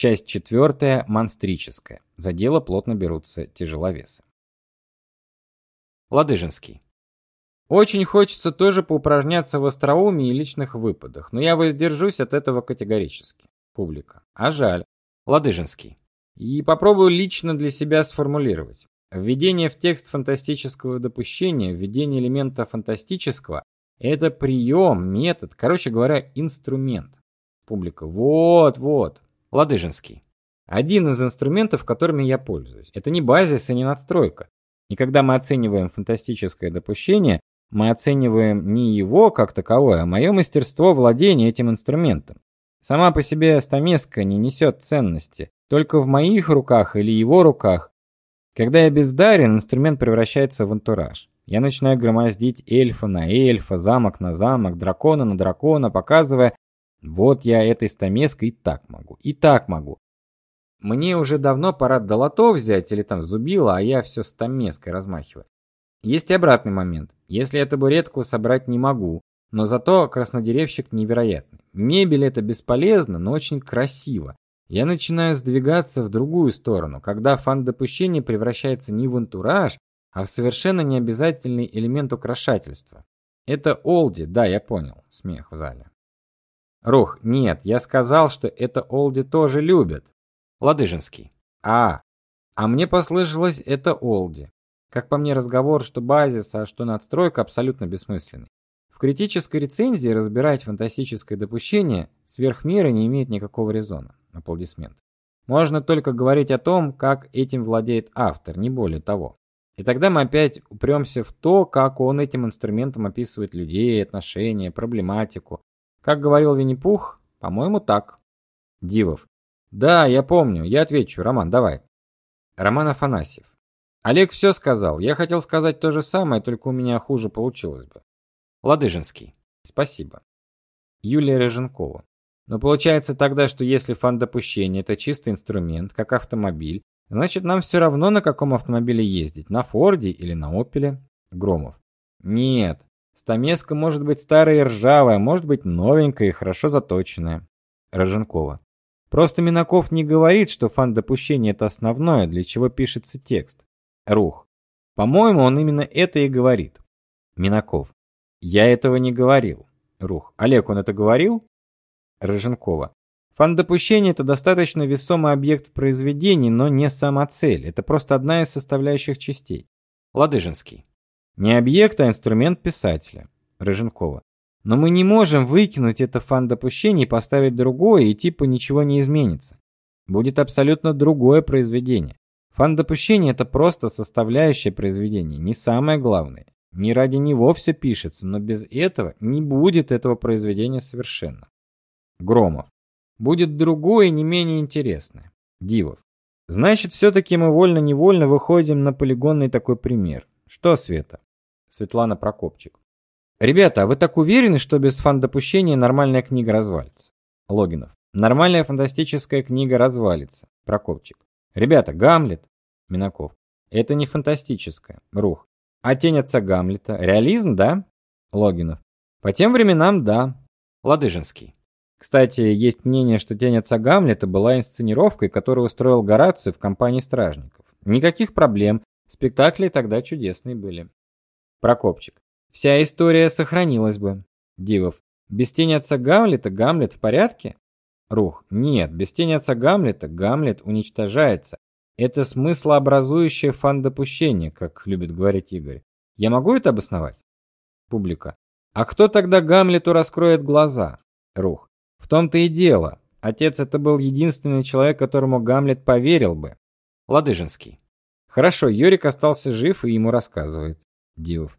Часть четвертая, монстрическая. За дело плотно берутся тяжеловесы. Ладыжинский. Очень хочется тоже поупражняться в остроумии и личных выпадах, но я воздержусь от этого категорически. Публика. А жаль. Ладыжинский. И попробую лично для себя сформулировать. Введение в текст фантастического допущения, введение элемента фантастического – это прием, метод, короче говоря, инструмент. Публика. Вот, вот. Ладыжинский. Один из инструментов, которыми я пользуюсь. Это не базис и не надстройка. И когда мы оцениваем фантастическое допущение, мы оцениваем не его как таковое, а мое мастерство владения этим инструментом. Сама по себе стамеска не несет ценности, только в моих руках или его руках. Когда я бездарен, инструмент превращается в антураж. Я начинаю громоздить эльфа на эльфа, замок на замок, дракона на дракона, показывая, вот я этой стамеской и так могу, и так могу. Мне уже давно пора долото взять или там зубило, а я все стамеской размахиваю. Есть и обратный момент. Если я табуретку собрать не могу, но зато краснодеревщик невероятный. Мебель это бесполезно, но очень красиво. Я начинаю сдвигаться в другую сторону, когда фан допущения превращается не в антураж, а в совершенно необязательный элемент украшательства. Это олди, да, я понял. Смех в зале. Рух, нет, я сказал, что это олди тоже любят. Ладыжинский. А, а мне послышалось это олди. Как по мне, разговор, что базис, а что надстройка, абсолютно бессмысленный. В критической рецензии разбирать фантастическое допущение сверх меры не имеет никакого резона. Аплодисмент. Можно только говорить о том, как этим владеет автор, не более того. И тогда мы опять упремся в то, как он этим инструментом описывает людей, отношения, проблематику. Как говорил Винни-Пух, по-моему, так. Дивов. Да, я помню, я отвечу. Роман, давай. Роман Афанасьев. Олег все сказал. Я хотел сказать то же самое, только у меня хуже получилось бы. Ладыжинский. Спасибо. Юлия Рыженкова. Но получается тогда, что если фан-допущение это чистый инструмент, как автомобиль, значит нам все равно на каком автомобиле ездить, на Форде или на Опеле? Громов. Нет. Стамеска может быть старая и ржавая, может быть новенькая и хорошо заточенная. Роженкова. Просто Минаков не говорит, что фан-допущение это основное, для чего пишется текст. Рух. По-моему, он именно это и говорит. Минаков. Я этого не говорил. Рух. Олег, он это говорил? Рыженкова. Фан-допущение это достаточно весомый объект в произведении, но не сама цель. Это просто одна из составляющих частей. Ладыжинский. Не объект, а инструмент писателя. Рыженкова. Но мы не можем выкинуть это фан-допущение и поставить другое, и типа ничего не изменится. Будет абсолютно другое произведение. Фан-допущение это просто составляющая произведения, не самое главное. Не ради него все пишется, но без этого не будет этого произведения совершенно. Громов. Будет другое, не менее интересное. Дивов. Значит, все-таки мы вольно-невольно выходим на полигонный такой пример. Что, Света? Светлана Прокопчик. Ребята, а вы так уверены, что без фан-допущения нормальная книга развалится? Логинов. Нормальная фантастическая книга развалится. Прокопчик. Ребята, Гамлет. Минаков. Это не фантастическое. Рух. А тень отца Гамлета. Реализм, да? Логинов. По тем временам, да. Ладыжинский. Кстати, есть мнение, что тень отца Гамлета была инсценировкой, которую устроил Гораций в компании стражников. Никаких проблем. Спектакли тогда чудесные были. Прокопчик. Вся история сохранилась бы. Дивов. Без тени отца Гамлета Гамлет в порядке? Рух. Нет, без тени отца Гамлета Гамлет уничтожается. Это смыслообразующее фан-допущение, как любит говорить Игорь. Я могу это обосновать? Публика. А кто тогда Гамлету раскроет глаза? Рух. В том-то и дело. Отец это был единственный человек, которому Гамлет поверил бы. Ладыжинский. Хорошо, Юрик остался жив и ему рассказывает. Дивов.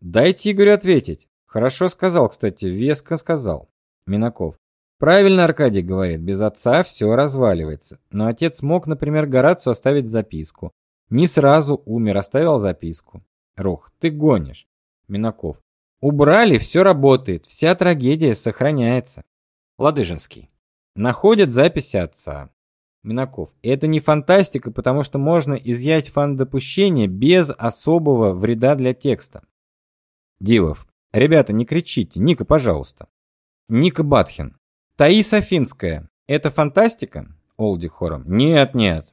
Дайте Игорю ответить. Хорошо сказал, кстати, веско сказал. Минаков. Правильно Аркадий говорит, без отца все разваливается. Но отец мог, например, Горацию оставить записку. Не сразу умер, оставил записку. Рух, ты гонишь. Минаков. Убрали, все работает, вся трагедия сохраняется. Ладыжинский. Находят записи отца. Минаков. Это не фантастика, потому что можно изъять фан-допущение без особого вреда для текста. Дивов. Ребята, не кричите. Ника, пожалуйста. Ника Батхин. Таис Афинская. Это фантастика? Олди хором. Нет, нет.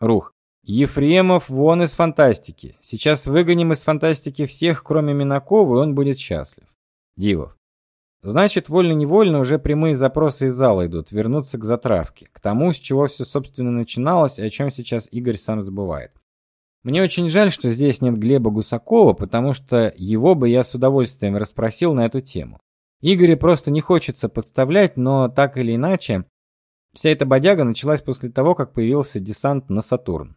Рух. Ефремов вон из фантастики. Сейчас выгоним из фантастики всех, кроме Минакова, и он будет счастлив. Дивов. Значит, вольно-невольно уже прямые запросы из зала идут, вернуться к затравке, к тому, с чего все, собственно, начиналось, и о чем сейчас Игорь сам забывает. Мне очень жаль, что здесь нет Глеба Гусакова, потому что его бы я с удовольствием расспросил на эту тему. Игоря просто не хочется подставлять, но так или иначе, вся эта бодяга началась после того, как появился десант на Сатурн.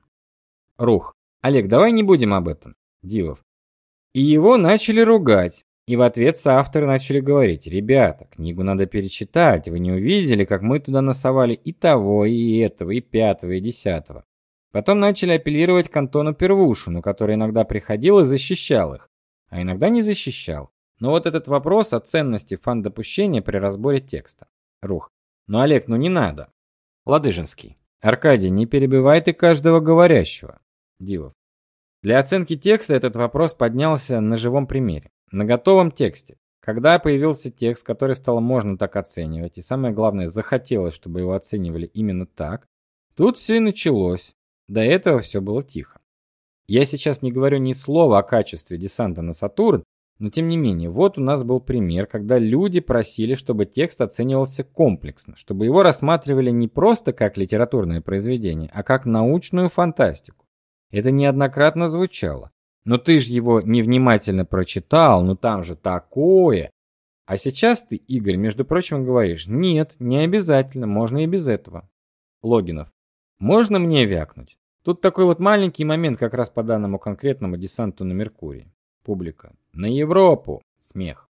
Рух. Олег, давай не будем об этом. Дивов. И его начали ругать. И в ответ соавторы начали говорить: "Ребята, книгу надо перечитать. Вы не увидели, как мы туда насовали и того, и этого, и пятого, и десятого". Потом начали апеллировать к Антону Первушину, который иногда приходил и защищал их, а иногда не защищал. Но вот этот вопрос о ценности фан-допущения при разборе текста. Рух. Ну, Олег, ну не надо. Ладыжинский. Аркадий, не перебивай ты каждого говорящего. Дивов. Для оценки текста этот вопрос поднялся на живом примере. На готовом тексте. Когда появился текст, который стало можно так оценивать, и самое главное, захотелось, чтобы его оценивали именно так, тут все и началось. До этого все было тихо. Я сейчас не говорю ни слова о качестве десанта на Сатурн, но тем не менее, вот у нас был пример, когда люди просили, чтобы текст оценивался комплексно, чтобы его рассматривали не просто как литературное произведение, а как научную фантастику. Это неоднократно звучало. Но ты же его невнимательно прочитал, ну там же такое. А сейчас ты, Игорь, между прочим, говоришь: "Нет, не обязательно, можно и без этого". Логинов. Можно мне вякнуть? Тут такой вот маленький момент как раз по данному конкретному десанту на Меркурий. Публика. На Европу. Смех.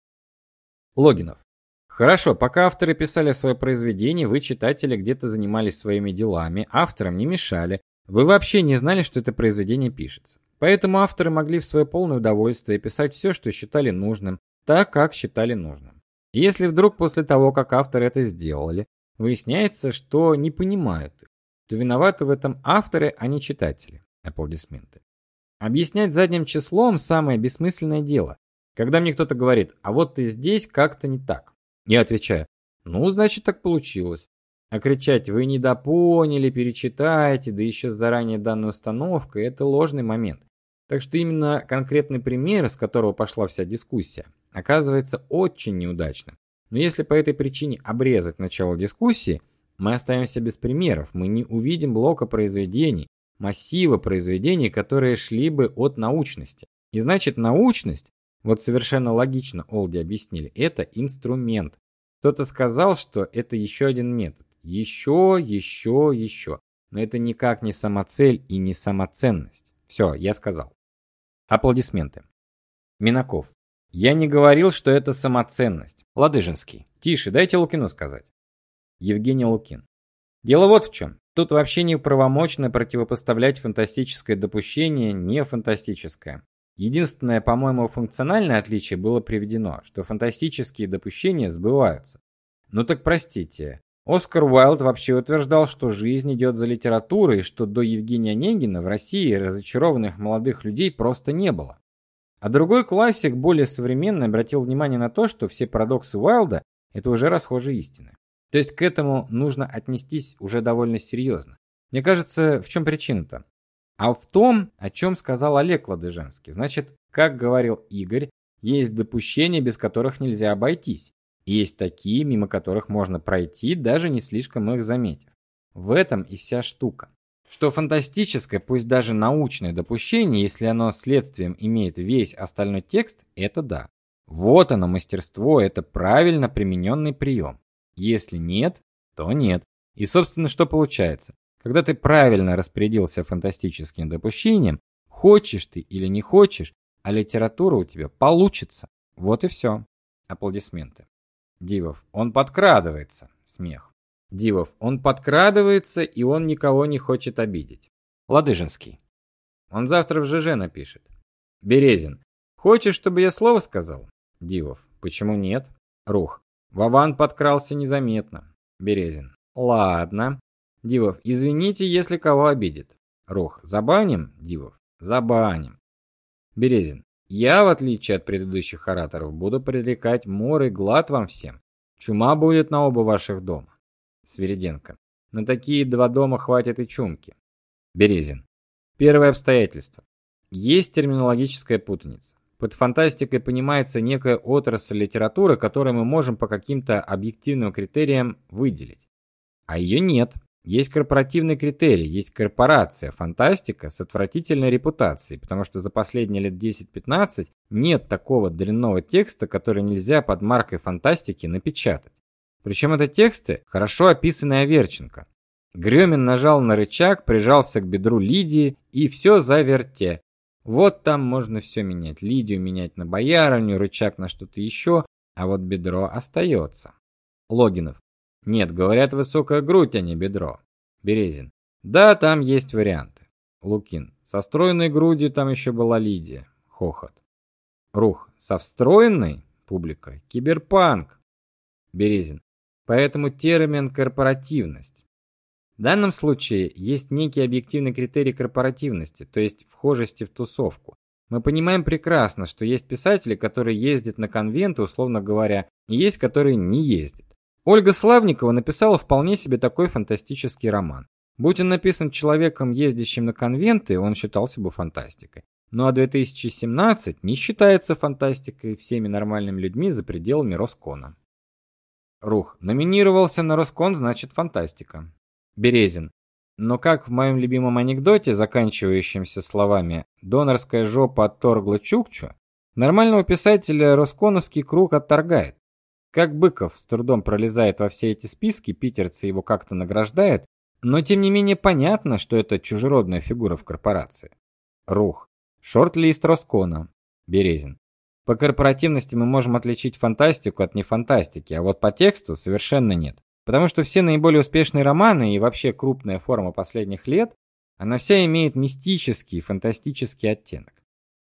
Логинов. Хорошо, пока авторы писали свое произведение, вы, читатели, где-то занимались своими делами, авторам не мешали. Вы вообще не знали, что это произведение пишется. Поэтому авторы могли в свое полное удовольствие писать все, что считали нужным, так, как считали нужным. И если вдруг после того, как авторы это сделали, выясняется, что не понимают то виноваты в этом авторы, а не читатели. Аплодисменты. Объяснять задним числом самое бессмысленное дело. Когда мне кто-то говорит: "А вот ты здесь как-то не так". Я отвечаю: "Ну, значит, так получилось". А кричать «Вы недопоняли, перечитайте», да еще с заранее данной установкой – это ложный момент. Так что именно конкретный пример, с которого пошла вся дискуссия, оказывается очень неудачным. Но если по этой причине обрезать начало дискуссии, мы останемся без примеров, мы не увидим блока произведений, массива произведений, которые шли бы от научности. И значит, научность, вот совершенно логично Олди объяснили, это инструмент. Кто-то сказал, что это еще один метод. Еще, еще, еще. Но это никак не самоцель и не самоценность. Все, я сказал. Аплодисменты. Минаков. Я не говорил, что это самоценность. Ладыжинский. Тише, дайте Лукину сказать. Евгений Лукин. Дело вот в чем. Тут вообще не правомочно противопоставлять фантастическое допущение не фантастическое. Единственное, по-моему, функциональное отличие было приведено, что фантастические допущения сбываются. Ну так простите. Оскар Уайлд вообще утверждал, что жизнь идет за литературой, что до Евгения Онегина в России разочарованных молодых людей просто не было. А другой классик, более современный, обратил внимание на то, что все парадоксы Уайлда это уже расхожие истины. То есть к этому нужно отнестись уже довольно серьезно. Мне кажется, в чем причина-то? А в том, о чем сказал Олег Ладыженский. Значит, как говорил Игорь, есть допущения, без которых нельзя обойтись. Есть такие, мимо которых можно пройти, даже не слишком их заметив. В этом и вся штука. Что фантастическое, пусть даже научное допущение, если оно следствием имеет весь остальной текст, это да. Вот оно мастерство, это правильно примененный прием. Если нет, то нет. И собственно, что получается? Когда ты правильно распорядился фантастическим допущением, хочешь ты или не хочешь, а литература у тебя получится. Вот и все. Аплодисменты. Дивов. Он подкрадывается. Смех. Дивов. Он подкрадывается, и он никого не хочет обидеть. Ладыжинский. Он завтра в ЖЖ напишет. Березин. Хочешь, чтобы я слово сказал? Дивов. Почему нет? Рух. Вован подкрался незаметно. Березин. Ладно. Дивов. Извините, если кого обидит. Рух. Забаним? Дивов. Забаним. Березин. Я, в отличие от предыдущих ораторов, буду предрекать мор и глад вам всем. Чума будет на оба ваших дома. Свириденко. На такие два дома хватит и чумки. Березин. Первое обстоятельство. Есть терминологическая путаница. Под фантастикой понимается некая отрасль литературы, которую мы можем по каким-то объективным критериям выделить. А ее нет. Есть корпоративный критерий, есть корпорация, фантастика с отвратительной репутацией, потому что за последние лет 10-15 нет такого длинного текста, который нельзя под маркой фантастики напечатать. Причем это тексты, хорошо описанные Аверченко. Гремин нажал на рычаг, прижался к бедру Лидии, и все заверте. Вот там можно все менять. Лидию менять на боярыню, рычаг на что-то еще, а вот бедро остается. Логинов. Нет, говорят, высокая грудь, а не бедро. Березин. Да, там есть варианты. Лукин. Со стройной грудью там еще была Лидия. Хохот. Рух. Со встроенной? Публика. Киберпанк. Березин. Поэтому термин корпоративность. В данном случае есть некий объективный критерий корпоративности, то есть вхожести в тусовку. Мы понимаем прекрасно, что есть писатели, которые ездят на конвенты, условно говоря, и есть, которые не ездят. Ольга Славникова написала вполне себе такой фантастический роман. Будь он написан человеком, ездящим на конвенты, он считался бы фантастикой. Ну а 2017 не считается фантастикой всеми нормальными людьми за пределами Роскона. Рух. Номинировался на Роскон, значит фантастика. Березин. Но как в моем любимом анекдоте, заканчивающемся словами «донорская жопа отторгла Чукчу», нормального писателя Росконовский круг отторгает. Как Быков с трудом пролезает во все эти списки, питерцы его как-то награждают, но тем не менее понятно, что это чужеродная фигура в корпорации. Рух. Шорт-лист Роскона. Березин. По корпоративности мы можем отличить фантастику от нефантастики, а вот по тексту совершенно нет. Потому что все наиболее успешные романы и вообще крупная форма последних лет, она вся имеет мистический, фантастический оттенок.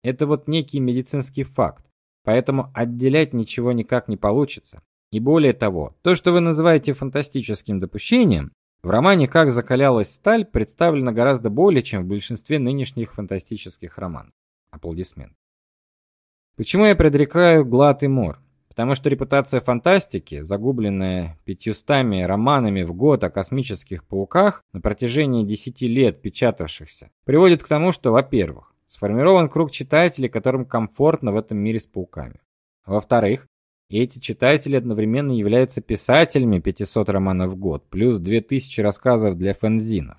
Это вот некий медицинский факт. Поэтому отделять ничего никак не получится. И более того, то, что вы называете фантастическим допущением, в романе Как закалялась сталь представлено гораздо более, чем в большинстве нынешних фантастических романов. Аплодисмент. Почему я предрекаю глад и мор? Потому что репутация фантастики, загубленная пятьюстами романами в год о космических пауках на протяжении десяти лет печатавшихся, приводит к тому, что, во-первых, сформирован круг читателей, которым комфортно в этом мире с пауками. Во-вторых, эти читатели одновременно являются писателями 500 романов в год, плюс 2000 рассказов для фэнзинов.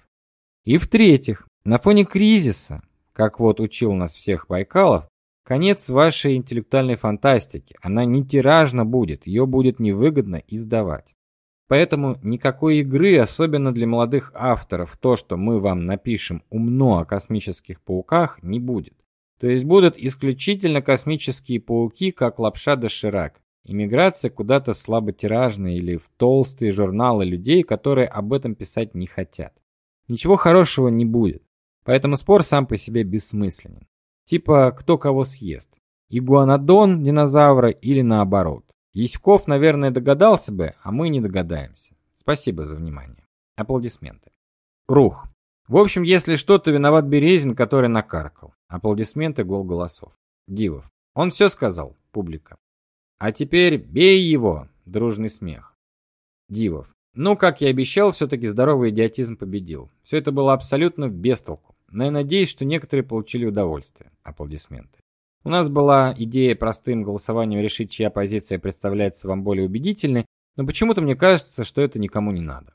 И в-третьих, на фоне кризиса, как вот учил нас всех Байкалов, Конец вашей интеллектуальной фантастики. Она не тиражна будет, ее будет невыгодно издавать. Поэтому никакой игры, особенно для молодых авторов, то, что мы вам напишем умно о космических пауках, не будет. То есть будут исключительно космические пауки, как лапша доширак. Иммиграция куда-то в слаботиражные или в толстые журналы людей, которые об этом писать не хотят. Ничего хорошего не будет. Поэтому спор сам по себе бессмысленен. Типа кто кого съест. Игуанодон динозавра или наоборот. Яськов, наверное, догадался бы, а мы не догадаемся. Спасибо за внимание. Аплодисменты. Рух. В общем, если что-то виноват Березин, который накаркал. Аплодисменты, гол голосов. Дивов. Он все сказал. Публика. А теперь бей его. Дружный смех. Дивов. Ну, как я обещал, все-таки здоровый идиотизм победил. Все это было абсолютно без толку но я надеюсь, что некоторые получили удовольствие. Аплодисменты. У нас была идея простым голосованием решить, чья позиция представляется вам более убедительной, но почему-то мне кажется, что это никому не надо.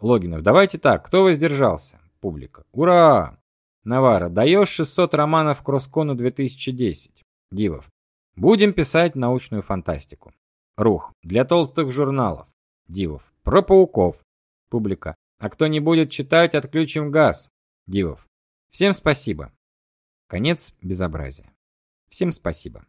Логинов, давайте так, кто воздержался? Публика. Ура! Навара, даешь 600 романов к Роскону 2010. Дивов. Будем писать научную фантастику. Рух. Для толстых журналов. Дивов. Про пауков. Публика. А кто не будет читать, отключим газ. Дивов. Всем спасибо. Конец безобразия. Всем спасибо.